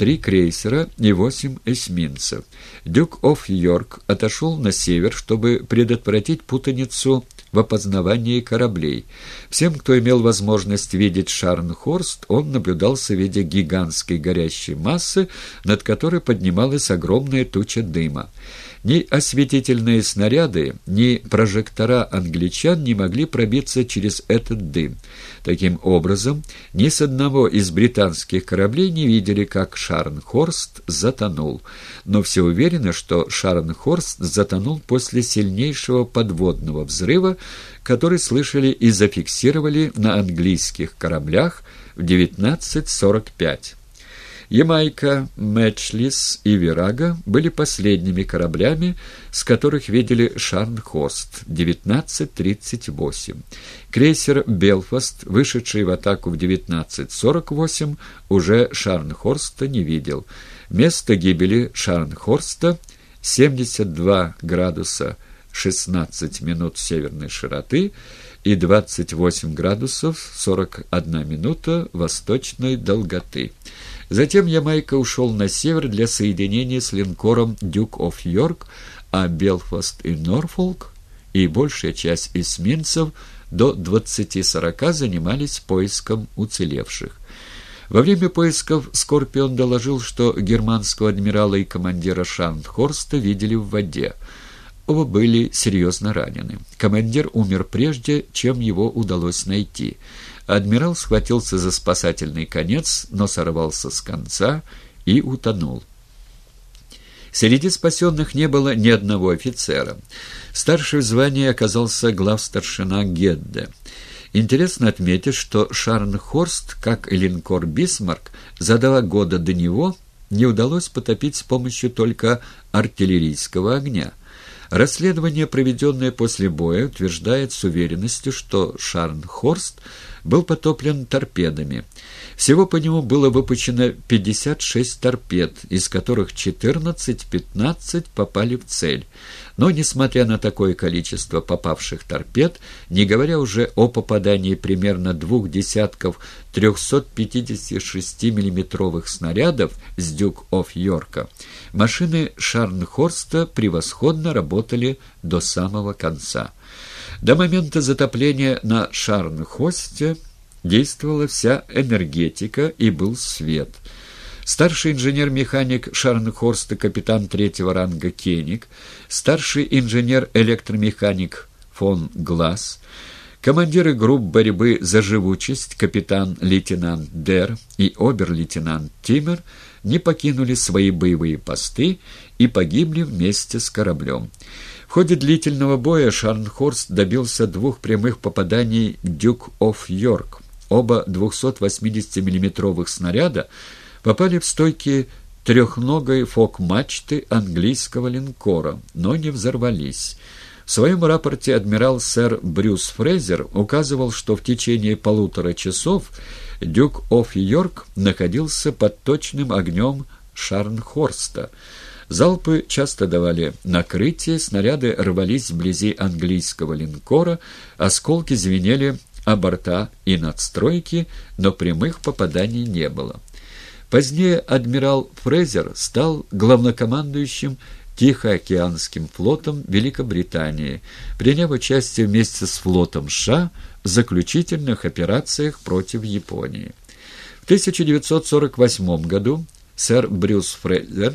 три крейсера и восемь эсминцев. Дюк оф Йорк отошел на север, чтобы предотвратить путаницу в опознавании кораблей. Всем, кто имел возможность видеть Шарнхорст, он наблюдался в виде гигантской горящей массы, над которой поднималась огромная туча дыма. Ни осветительные снаряды, ни прожектора англичан не могли пробиться через этот дым. Таким образом, ни с одного из британских кораблей не видели, как Шарнхорст затонул. Но все уверены, что Шарнхорст затонул после сильнейшего подводного взрыва, который слышали и зафиксировали на английских кораблях в 1945. Ямайка, Мэтчлис и Вирага были последними кораблями, с которых видели Шарнхост 1938. Крейсер «Белфаст», вышедший в атаку в 1948, уже Шарнхорста не видел. Место гибели Шарнхорста — 72 градуса 16 минут северной широты и 28 градусов 41 минута восточной долготы. Затем Ямайка ушел на север для соединения с линкором «Дюк оф Йорк», а Белфаст и Норфолк и большая часть эсминцев до 20-40 занимались поиском уцелевших. Во время поисков «Скорпион» доложил, что германского адмирала и командира Шандхорста видели в воде. Оба были серьезно ранены. Командир умер прежде, чем его удалось найти. Адмирал схватился за спасательный конец, но сорвался с конца и утонул. Среди спасенных не было ни одного офицера. Старший в звании оказался главстаршина Гедде. Интересно отметить, что Шарнхорст, как и линкор «Бисмарк», за два года до него не удалось потопить с помощью только артиллерийского огня. Расследование, проведенное после боя, утверждает с уверенностью, что Шарнхорст был потоплен торпедами. Всего по нему было выпущено 56 торпед, из которых 14-15 попали в цель. Но, несмотря на такое количество попавших торпед, не говоря уже о попадании примерно двух десятков 356 миллиметровых снарядов с «Дюк оф Йорка», машины Шарнхорста превосходно работали до самого конца. До момента затопления на Шарнхосте действовала вся энергетика и был свет – старший инженер-механик Шарнхорста капитан третьего ранга Кеник, старший инженер-электромеханик фон Глаз, командиры групп борьбы за живучесть капитан-лейтенант Дер и обер-лейтенант Тиммер не покинули свои боевые посты и погибли вместе с кораблем. В ходе длительного боя Шарнхорст добился двух прямых попаданий «Дюк оф Йорк». Оба 280 миллиметровых снаряда попали в стойки трехногой фок-мачты английского линкора, но не взорвались. В своем рапорте адмирал сэр Брюс Фрейзер указывал, что в течение полутора часов Дюк оф Йорк находился под точным огнем Шарнхорста. Залпы часто давали накрытие, снаряды рвались вблизи английского линкора, осколки звенели о борта и надстройки, но прямых попаданий не было. Позднее адмирал Фрезер стал главнокомандующим Тихоокеанским флотом Великобритании, приняв участие вместе с флотом США в заключительных операциях против Японии. В 1948 году сэр Брюс Фрезер